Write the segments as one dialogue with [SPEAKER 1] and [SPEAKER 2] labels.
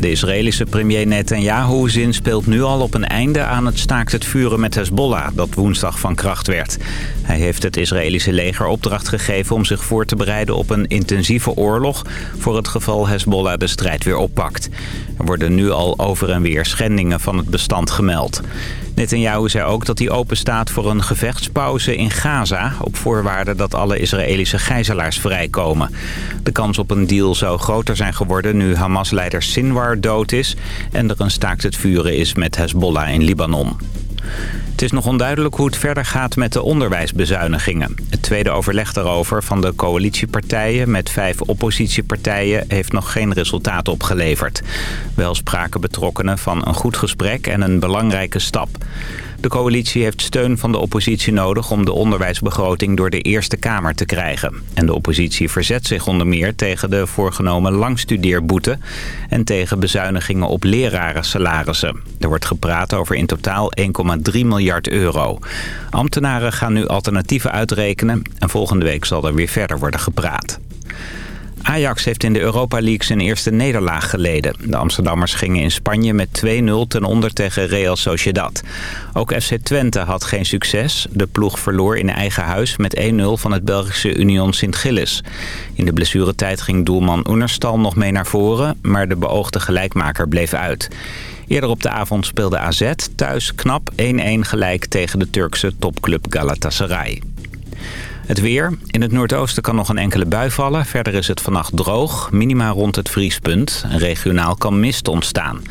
[SPEAKER 1] De Israëlische premier Netanyahu zinspeelt nu al op een einde aan het staakt het vuren met Hezbollah... dat woensdag van kracht werd. Hij heeft het Israëlische leger opdracht gegeven om zich voor te bereiden op een intensieve oorlog... voor het geval Hezbollah de strijd weer oppakt. Er worden nu al over en weer schendingen van het bestand gemeld. Netanyahu zei ook dat hij openstaat voor een gevechtspauze in Gaza... op voorwaarde dat alle Israëlische gijzelaars vrijkomen. De kans op een deal zou groter zijn geworden nu Hamas-leider Sinwar dood is... en er een staakt het vuren is met Hezbollah in Libanon. Het is nog onduidelijk hoe het verder gaat met de onderwijsbezuinigingen. Het tweede overleg daarover van de coalitiepartijen met vijf oppositiepartijen heeft nog geen resultaat opgeleverd. Wel spraken betrokkenen van een goed gesprek en een belangrijke stap. De coalitie heeft steun van de oppositie nodig om de onderwijsbegroting door de Eerste Kamer te krijgen. En de oppositie verzet zich onder meer tegen de voorgenomen langstudeerboete en tegen bezuinigingen op lerarensalarissen. Er wordt gepraat over in totaal 1,3 miljard euro. Ambtenaren gaan nu alternatieven uitrekenen en volgende week zal er weer verder worden gepraat. Ajax heeft in de Europa League zijn eerste nederlaag geleden. De Amsterdammers gingen in Spanje met 2-0 ten onder tegen Real Sociedad. Ook FC Twente had geen succes. De ploeg verloor in eigen huis met 1-0 van het Belgische Union Sint-Gilles. In de blessuretijd ging doelman Oenerstal nog mee naar voren... maar de beoogde gelijkmaker bleef uit. Eerder op de avond speelde AZ thuis knap 1-1 gelijk tegen de Turkse topclub Galatasaray. Het weer. In het noordoosten kan nog een enkele bui vallen. Verder is het vannacht droog, minima rond het vriespunt. Regionaal kan mist ontstaan.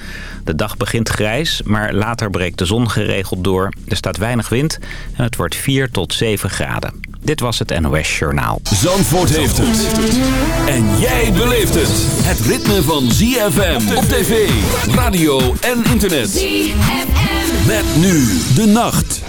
[SPEAKER 1] De dag begint grijs, maar later breekt de zon geregeld door. Er staat weinig wind en het wordt 4 tot 7 graden. Dit was het NOS Journaal.
[SPEAKER 2] Zandvoort heeft het. En jij beleeft het. Het ritme van ZFM op tv, radio en internet.
[SPEAKER 3] ZFM.
[SPEAKER 2] Met nu de nacht.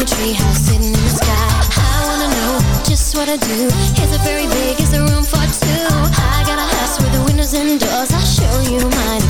[SPEAKER 4] a treehouse sitting in the sky. I wanna know just what I do. Is it very big? Is there room for two? I got a house with windows and doors. I'll show you mine.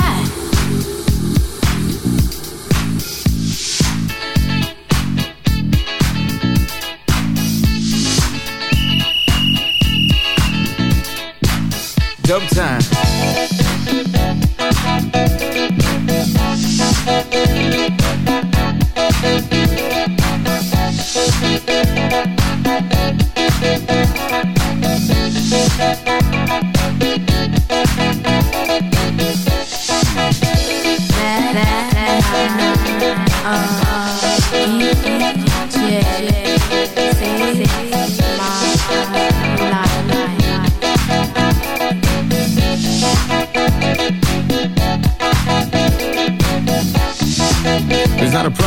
[SPEAKER 5] dub time.
[SPEAKER 3] Uh, yeah, yeah, yeah, yeah, yeah.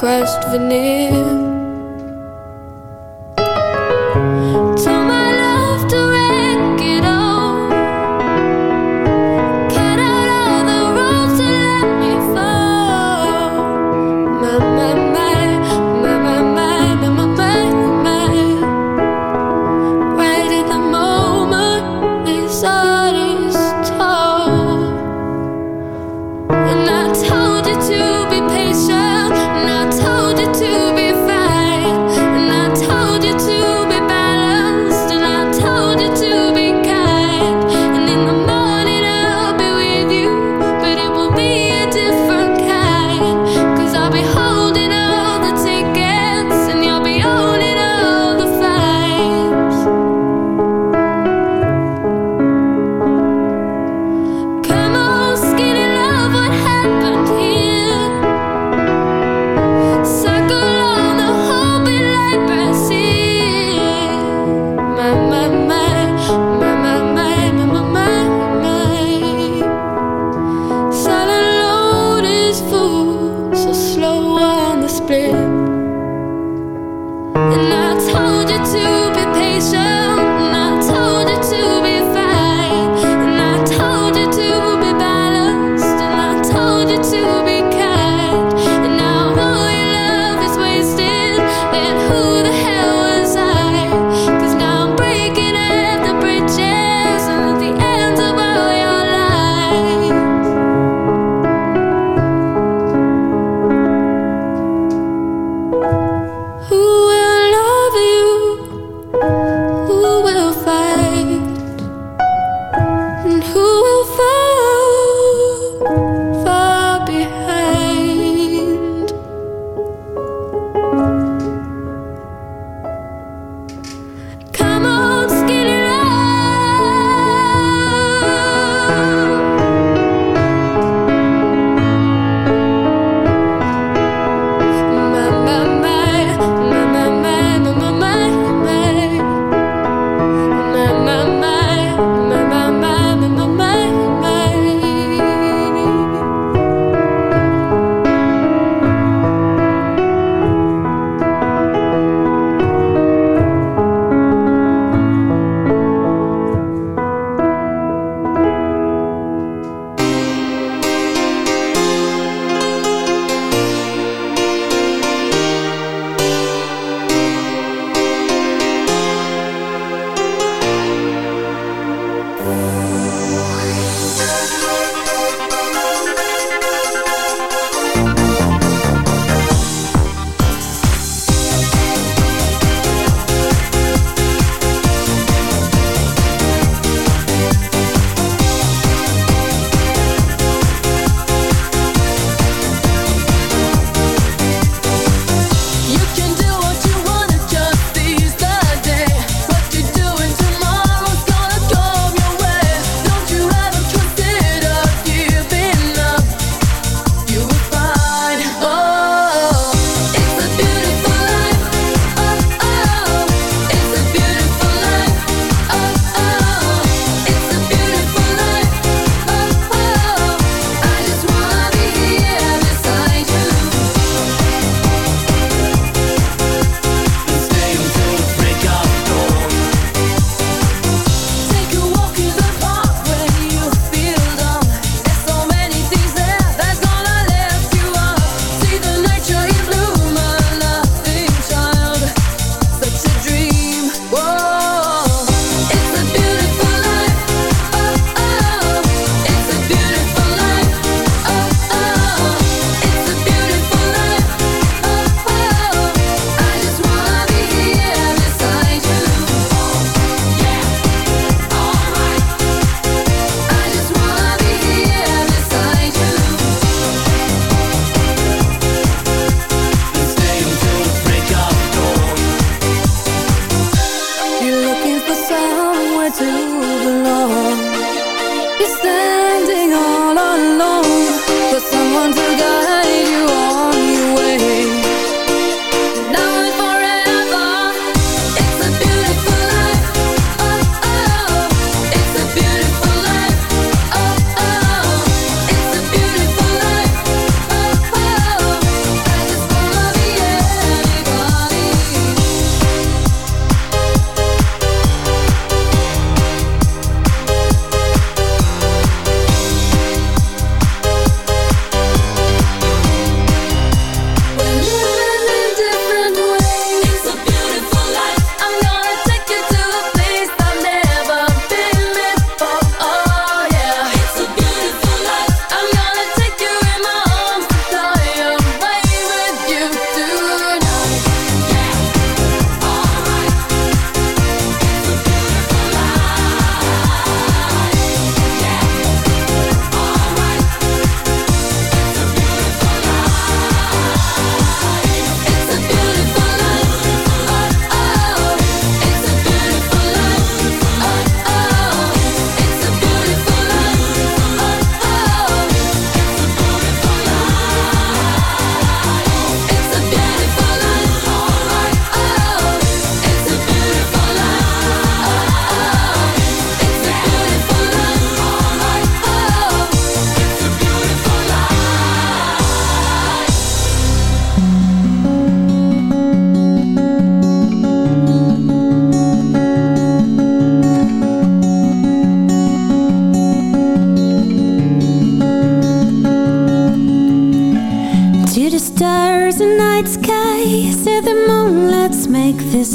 [SPEAKER 3] Who will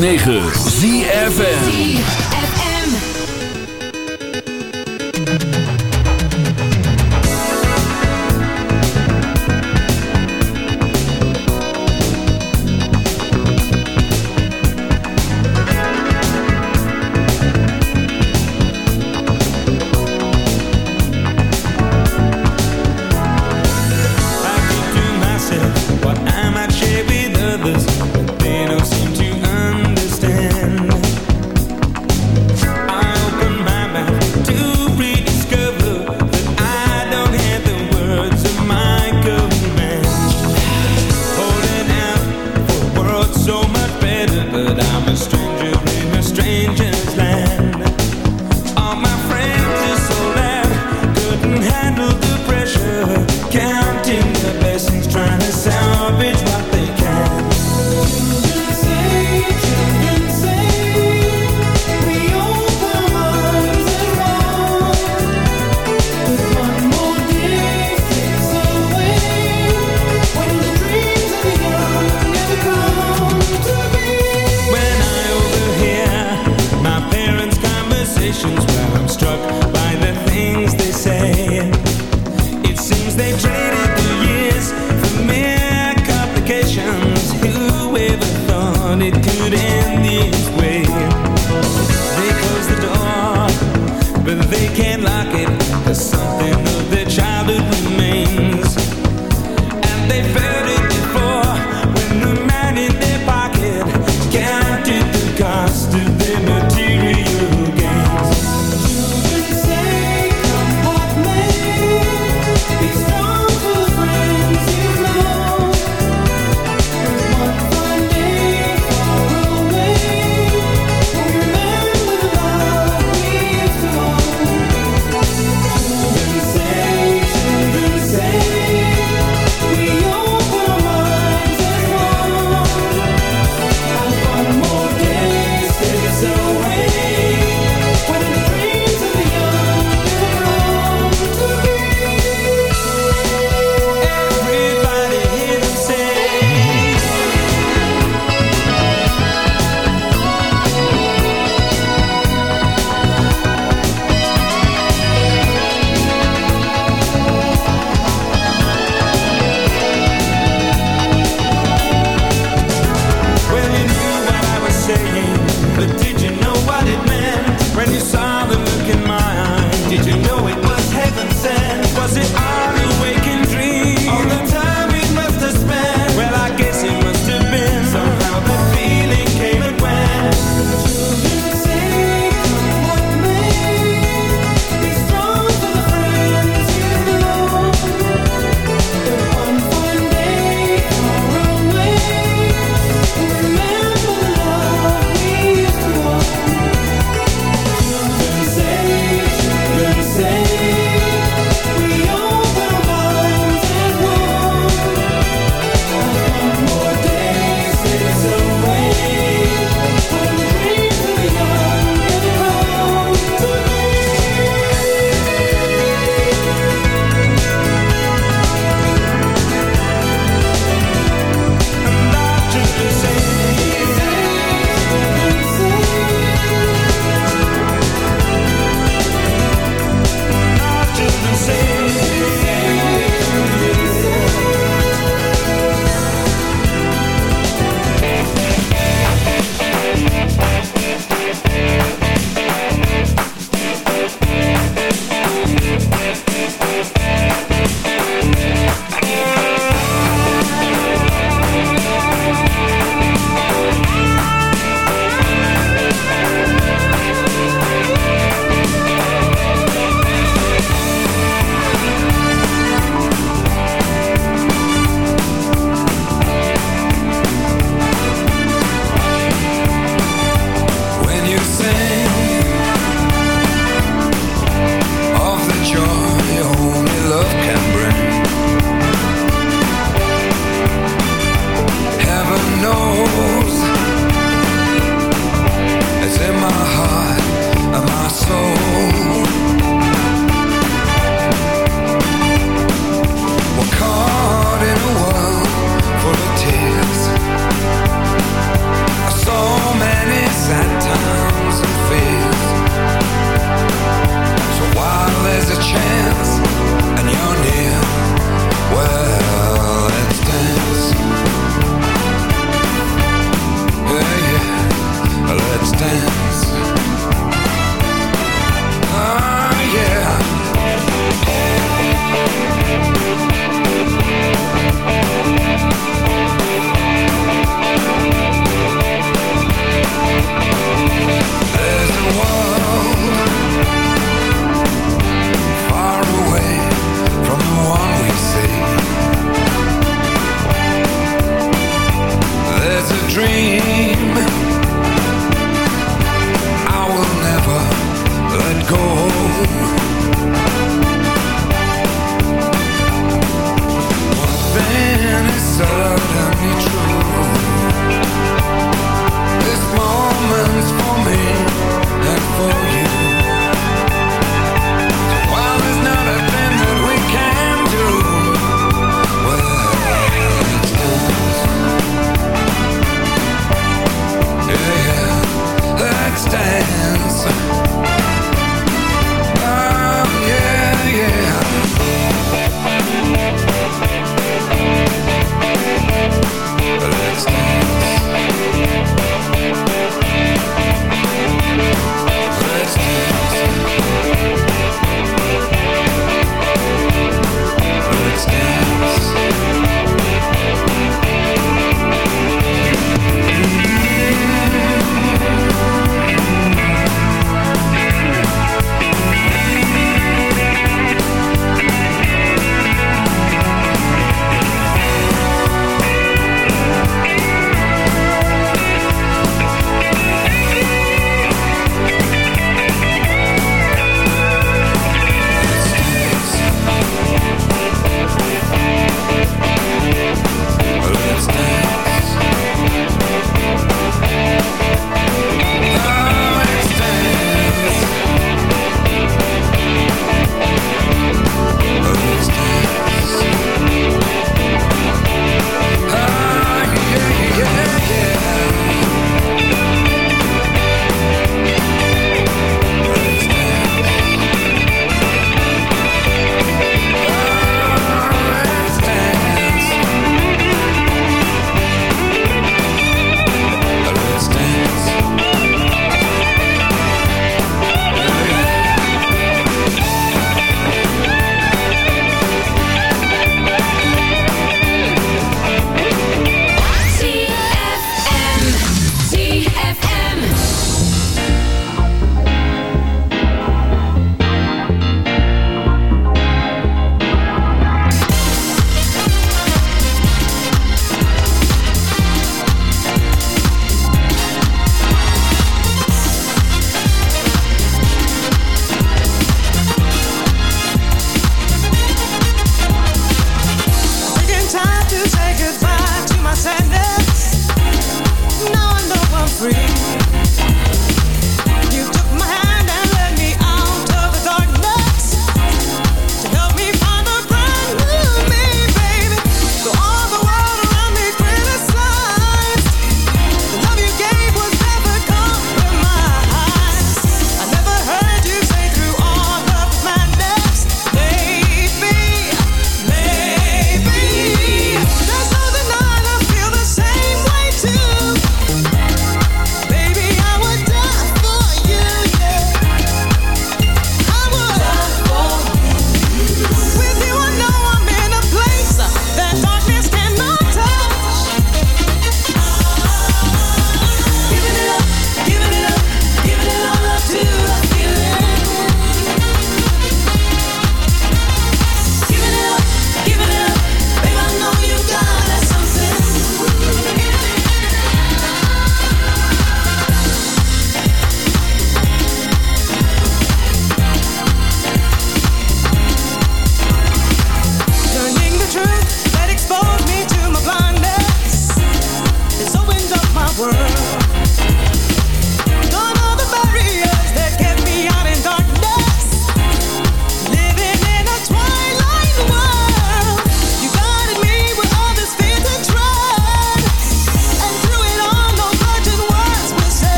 [SPEAKER 2] 9.